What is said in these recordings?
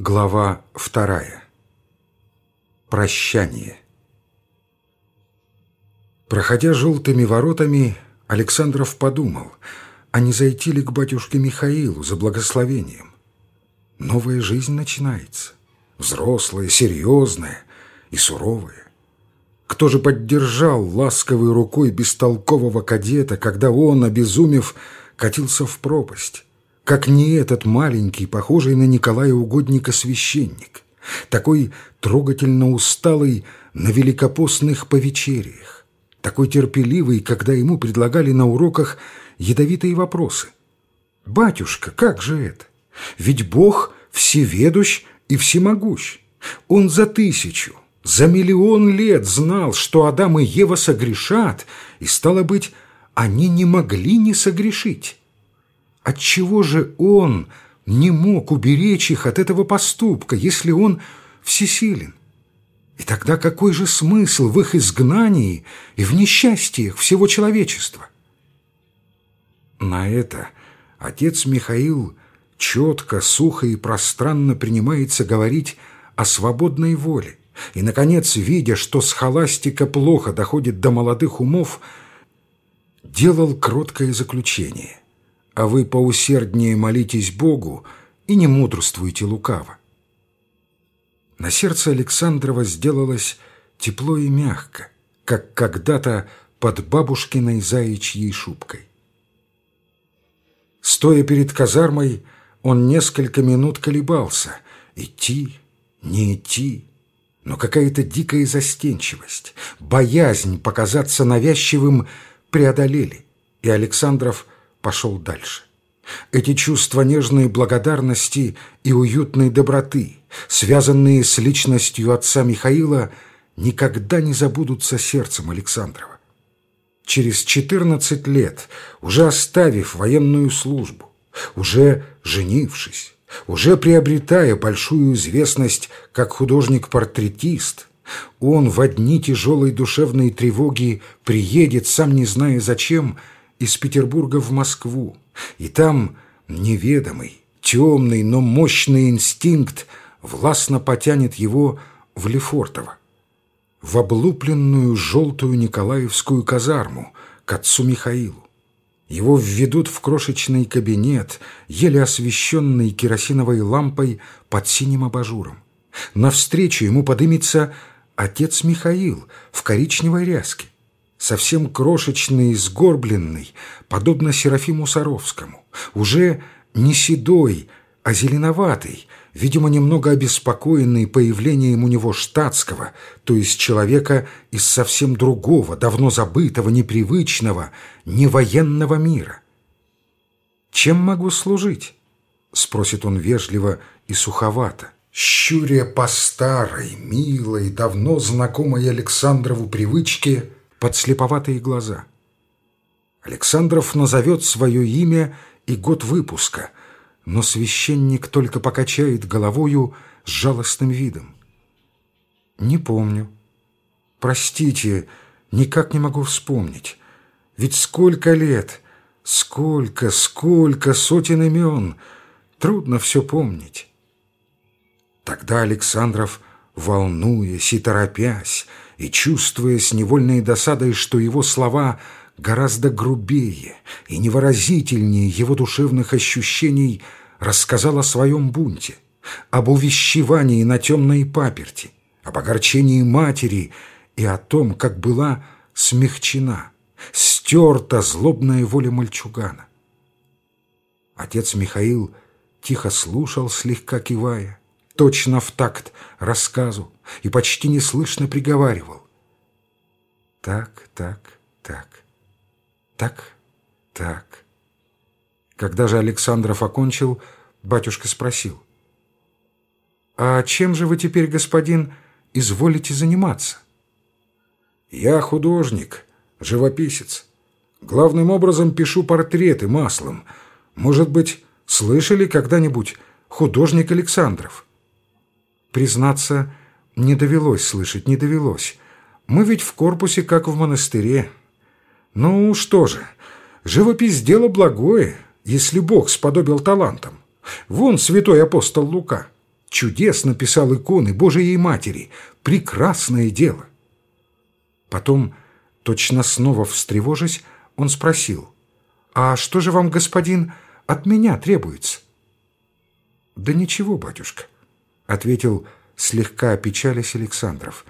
Глава вторая. Прощание. Проходя желтыми воротами, Александров подумал, а не зайти ли к батюшке Михаилу за благословением. Новая жизнь начинается, взрослая, серьезная и суровая. Кто же поддержал ласковой рукой бестолкового кадета, когда он, обезумев, катился в пропасть? Как не этот маленький, похожий на Николая Угодника священник, такой трогательно усталый на великопостных повечериях, такой терпеливый, когда ему предлагали на уроках ядовитые вопросы. «Батюшка, как же это? Ведь Бог всеведущ и всемогущ. Он за тысячу, за миллион лет знал, что Адам и Ева согрешат, и, стало быть, они не могли не согрешить». Отчего же он не мог уберечь их от этого поступка, если он всесилен? И тогда какой же смысл в их изгнании и в несчастьях всего человечества? На это отец Михаил четко, сухо и пространно принимается говорить о свободной воле. И, наконец, видя, что схоластика плохо доходит до молодых умов, делал кроткое заключение а вы поусерднее молитесь Богу и не мудрствуйте лукаво. На сердце Александрова сделалось тепло и мягко, как когда-то под бабушкиной заячьей шубкой. Стоя перед казармой, он несколько минут колебался, идти, не идти, но какая-то дикая застенчивость, боязнь показаться навязчивым преодолели, и Александров пошел дальше. Эти чувства нежной благодарности и уютной доброты, связанные с личностью отца Михаила, никогда не забудутся сердцем Александрова. Через 14 лет, уже оставив военную службу, уже женившись, уже приобретая большую известность как художник-портретист, он в одни тяжелой душевной тревоги приедет, сам не зная зачем, из Петербурга в Москву, и там неведомый, темный, но мощный инстинкт властно потянет его в Лефортово, в облупленную желтую Николаевскую казарму к отцу Михаилу. Его введут в крошечный кабинет, еле освещенный керосиновой лампой под синим абажуром. Навстречу ему подымется отец Михаил в коричневой ряске совсем крошечный и сгорбленный, подобно Серафиму Саровскому, уже не седой, а зеленоватый, видимо, немного обеспокоенный появлением у него штатского, то есть человека из совсем другого, давно забытого, непривычного, невоенного мира. «Чем могу служить?» — спросит он вежливо и суховато, щуря по старой, милой, давно знакомой Александрову привычке — подслеповатые глаза. Александров назовет свое имя и год выпуска, но священник только покачает головою с жалостным видом. «Не помню. Простите, никак не могу вспомнить. Ведь сколько лет, сколько, сколько сотен имен, трудно все помнить». Тогда Александров, волнуясь и торопясь, и чувствуя с невольной досадой, что его слова гораздо грубее и невыразительнее его душевных ощущений, рассказал о своем бунте, об увещевании на темной паперти, об огорчении матери и о том, как была смягчена, стерта злобная воля мальчугана. Отец Михаил тихо слушал, слегка кивая, точно в такт рассказу и почти неслышно приговаривал. Так, так, так, так, так. Когда же Александров окончил, батюшка спросил. «А чем же вы теперь, господин, изволите заниматься?» «Я художник, живописец. Главным образом пишу портреты маслом. Может быть, слышали когда-нибудь художник Александров?» Признаться, не довелось слышать, не довелось. Мы ведь в корпусе, как в монастыре. Ну, что же, живопись – дело благое, если Бог сподобил талантом. Вон святой апостол Лука. чудесно писал иконы Божией Матери. Прекрасное дело. Потом, точно снова встревожась, он спросил, «А что же вам, господин, от меня требуется?» «Да ничего, батюшка», — ответил слегка опечалясь Александров.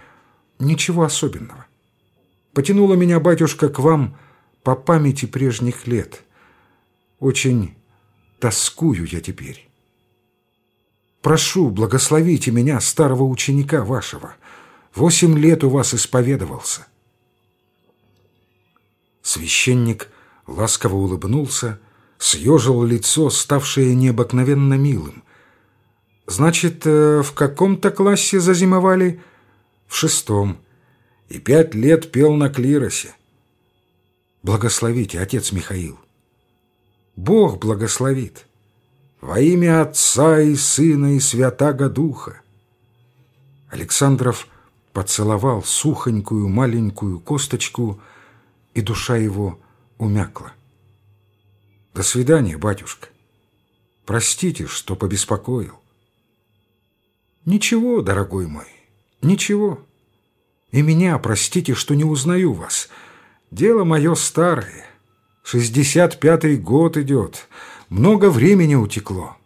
«Ничего особенного. Потянула меня батюшка к вам по памяти прежних лет. Очень тоскую я теперь. Прошу, благословите меня, старого ученика вашего. Восемь лет у вас исповедовался». Священник ласково улыбнулся, съежил лицо, ставшее необыкновенно милым. «Значит, э, в каком-то классе зазимовали?» «В шестом. И пять лет пел на клиросе». «Благословите, отец Михаил». «Бог благословит. Во имя Отца и Сына и Святаго Духа». Александров поцеловал сухонькую маленькую косточку, и душа его умякла. «До свидания, батюшка. Простите, что побеспокоил». «Ничего, дорогой мой, ничего. И меня простите, что не узнаю вас. Дело мое старое. Шестьдесят пятый год идет. Много времени утекло».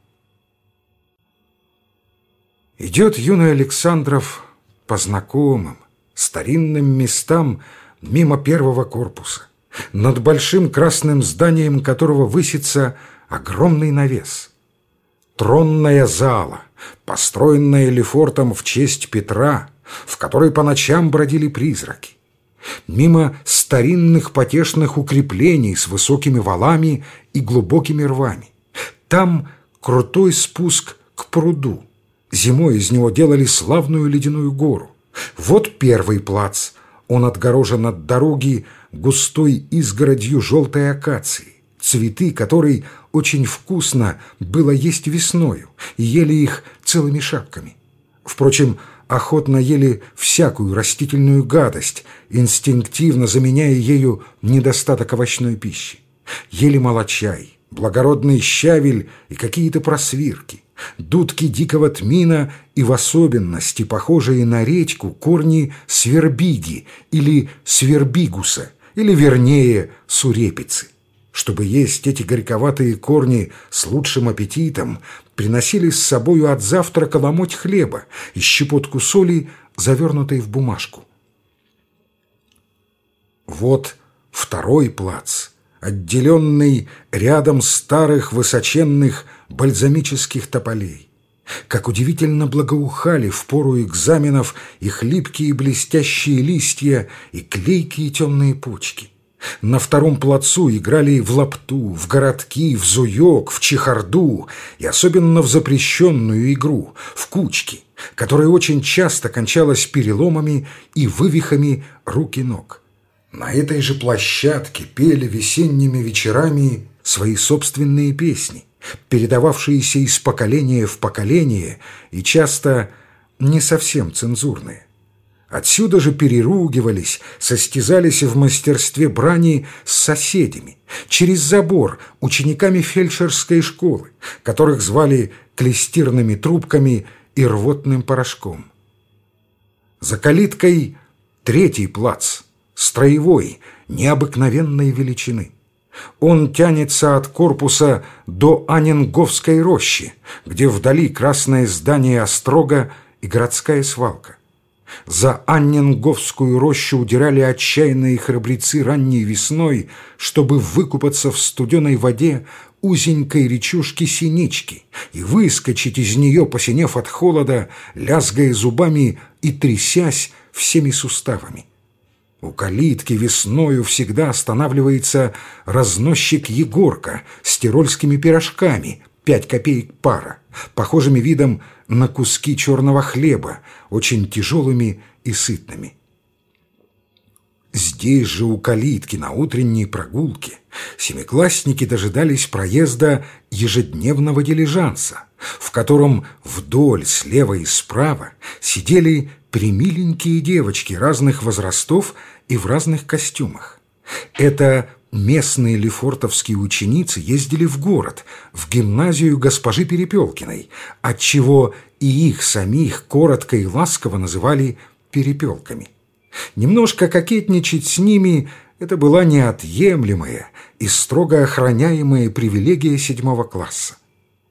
Идет юный Александров по знакомым, старинным местам мимо первого корпуса над большим красным зданием которого высится огромный навес. Тронная зала, построенная Лефортом в честь Петра, в которой по ночам бродили призраки. Мимо старинных потешных укреплений с высокими валами и глубокими рвами. Там крутой спуск к пруду. Зимой из него делали славную ледяную гору. Вот первый плац. Он отгорожен от дороги густой изгородью желтой акации, цветы которой очень вкусно было есть весною, и ели их целыми шапками. Впрочем, охотно ели всякую растительную гадость, инстинктивно заменяя ею недостаток овощной пищи. Ели молочай, благородный щавель и какие-то просвирки, дудки дикого тмина и в особенности похожие на редьку корни свербиги или свербигуса – или, вернее, сурепицы. Чтобы есть эти горьковатые корни с лучшим аппетитом, приносили с собою от завтрака ломоть хлеба и щепотку соли, завернутой в бумажку. Вот второй плац, отделенный рядом старых высоченных бальзамических тополей. Как удивительно благоухали в пору экзаменов и хлипкие блестящие листья и клейкие темные почки. На втором плацу играли в лапту, в городки, в зуёк, в чехарду и особенно в запрещенную игру, в кучки, которая очень часто кончалась переломами и вывихами рук и ног. На этой же площадке пели весенними вечерами свои собственные песни – передававшиеся из поколения в поколение и часто не совсем цензурные. Отсюда же переругивались, состязались в мастерстве брани с соседями, через забор учениками фельдшерской школы, которых звали клестирными трубками и рвотным порошком. За калиткой третий плац, строевой, необыкновенной величины. Он тянется от корпуса до Анинговской рощи, где вдали красное здание острога и городская свалка. За Анненговскую рощу удирали отчаянные храбрецы ранней весной, чтобы выкупаться в студеной воде узенькой речушки Синички и выскочить из нее, посинев от холода, лязгая зубами и трясясь всеми суставами. У калитки весною всегда останавливается разносчик Егорка с тирольскими пирожками, пять копеек пара, похожими видом на куски черного хлеба, очень тяжелыми и сытными. Здесь же у калитки на утренней прогулке семиклассники дожидались проезда ежедневного дилижанса, в котором вдоль, слева и справа сидели примиленькие девочки разных возрастов и в разных костюмах. Это местные лефортовские ученицы ездили в город, в гимназию госпожи Перепелкиной, отчего и их самих коротко и ласково называли «перепелками». Немножко кокетничать с ними – это была неотъемлемая и строго охраняемая привилегия седьмого класса.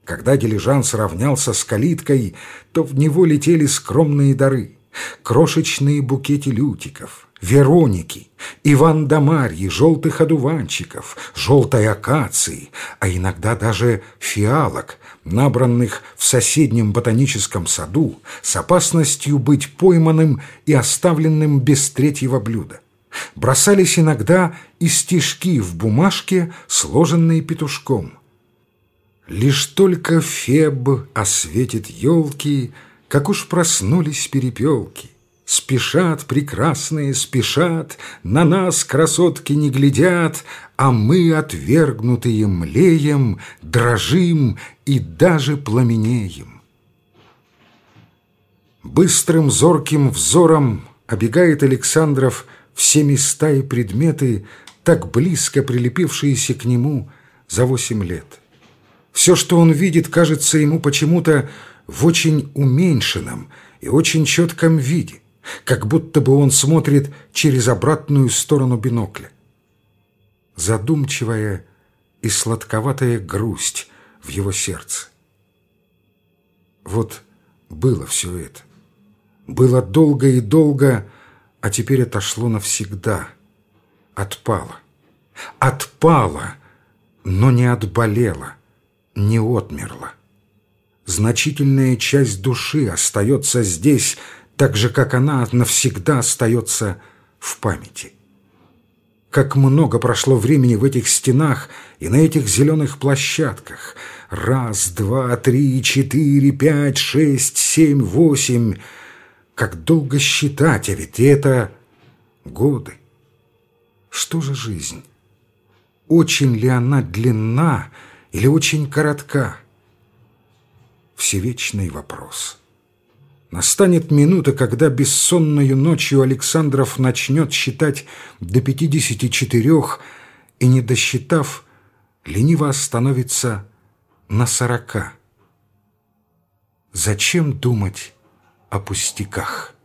Когда дилижанс равнялся с калиткой, то в него летели скромные дары, крошечные букеты лютиков, Вероники, Иван да Марьи, желтых одуванчиков, желтой акации, а иногда даже фиалок, набранных в соседнем ботаническом саду с опасностью быть пойманным и оставленным без третьего блюда. Бросались иногда и стежки в бумажке, сложенные петушком. Лишь только Феб осветит елки, как уж проснулись перепелки. Спешат прекрасные, спешат, На нас красотки не глядят, А мы, отвергнутые, млеем, Дрожим и даже пламенеем. Быстрым зорким взором Обегает Александров Все места и предметы, Так близко прилепившиеся к нему За восемь лет. Все, что он видит, кажется ему почему-то в очень уменьшенном и очень четком виде как будто бы он смотрит через обратную сторону бинокля. Задумчивая и сладковатая грусть в его сердце. Вот было все это. Было долго и долго, а теперь отошло навсегда. Отпало. Отпало, но не отболело, не отмерло. Значительная часть души остается здесь, так же, как она навсегда остается в памяти. Как много прошло времени в этих стенах и на этих зеленых площадках. Раз, два, три, четыре, пять, шесть, семь, восемь. Как долго считать, а ведь это годы. Что же жизнь? Очень ли она длинна или очень коротка? Всевечный вопрос. Настанет минута, когда бессонную ночью Александров начнет считать до пятидесяти четырех и, не досчитав, лениво остановится на сорока. Зачем думать о пустяках?